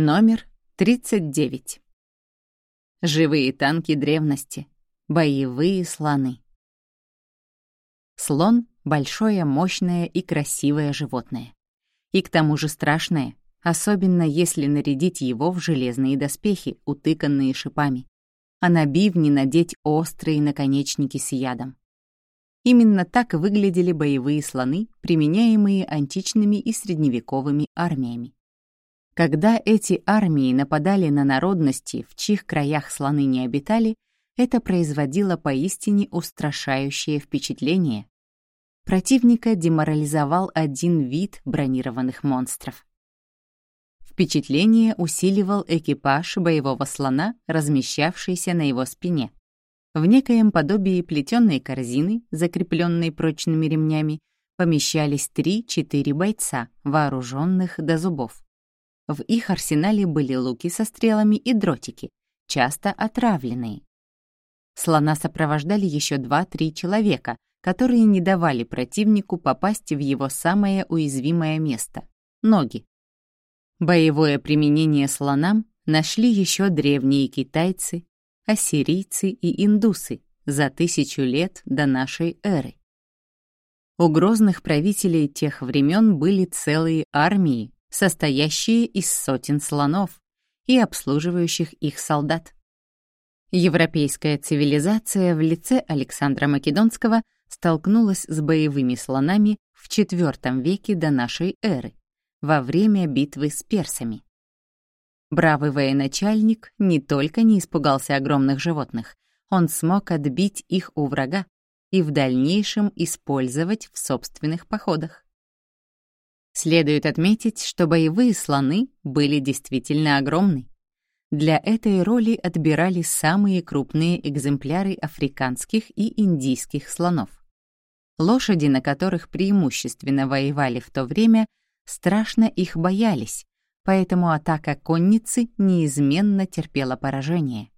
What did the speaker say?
Номер 39. Живые танки древности. Боевые слоны. Слон — большое, мощное и красивое животное. И к тому же страшное, особенно если нарядить его в железные доспехи, утыканные шипами, а на бивни надеть острые наконечники с ядом. Именно так выглядели боевые слоны, применяемые античными и средневековыми армиями. Когда эти армии нападали на народности, в чьих краях слоны не обитали, это производило поистине устрашающее впечатление. Противника деморализовал один вид бронированных монстров. Впечатление усиливал экипаж боевого слона, размещавшийся на его спине. В некоем подобии плетеной корзины, закрепленной прочными ремнями, помещались три-четыре бойца, вооруженных до зубов. В их арсенале были луки со стрелами и дротики, часто отравленные. Слона сопровождали еще два-три человека, которые не давали противнику попасть в его самое уязвимое место — ноги. Боевое применение слонам нашли еще древние китайцы, ассирийцы и индусы за тысячу лет до нашей эры. У грозных правителей тех времен были целые армии, состоящие из сотен слонов и обслуживающих их солдат. Европейская цивилизация в лице Александра Македонского столкнулась с боевыми слонами в IV веке до нашей эры, во время битвы с персами. Бравый военачальник не только не испугался огромных животных, он смог отбить их у врага и в дальнейшем использовать в собственных походах. Следует отметить, что боевые слоны были действительно огромны. Для этой роли отбирали самые крупные экземпляры африканских и индийских слонов. Лошади, на которых преимущественно воевали в то время, страшно их боялись, поэтому атака конницы неизменно терпела поражение.